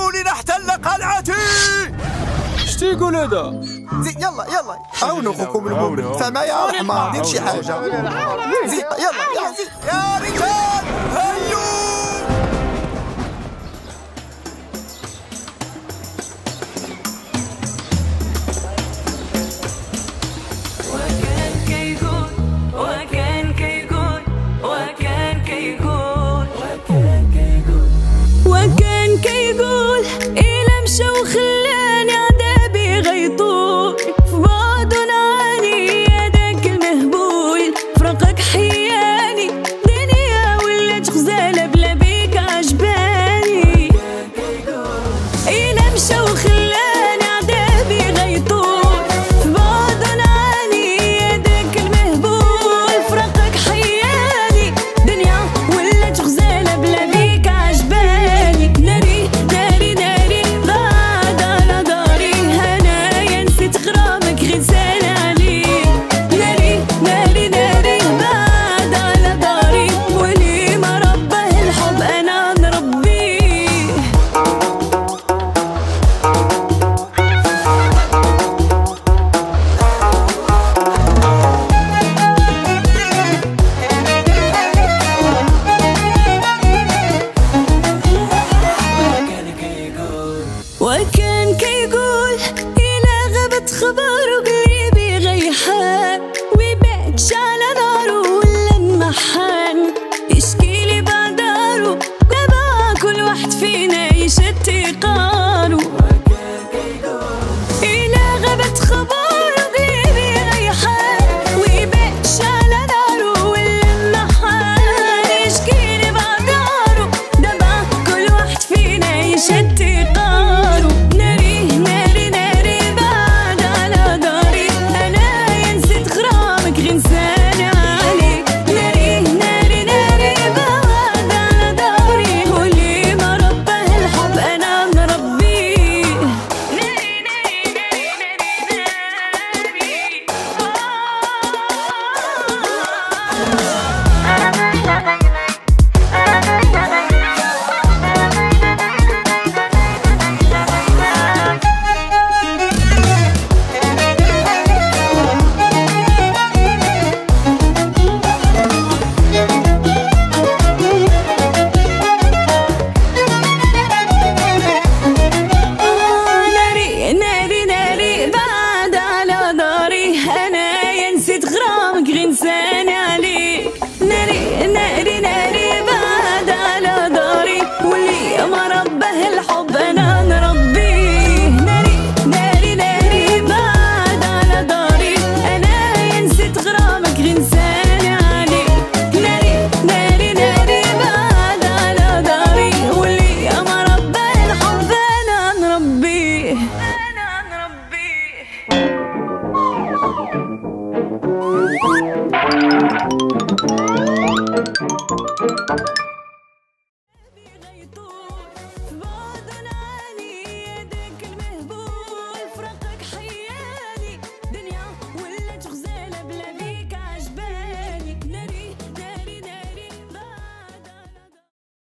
خلوني نحتل قلعتي! إيش تيقول هذا؟ يلا يلا. عاونوا اخوكم المؤمن فما يا رحمه دير شي حاجة. يلا. يا رجال هيا! نعيش التقار إلى غابة خبر ضيبي ريحان على نارو والمحال. يشكيني بعد دابا كل واحد فينا يعيش التقار tú.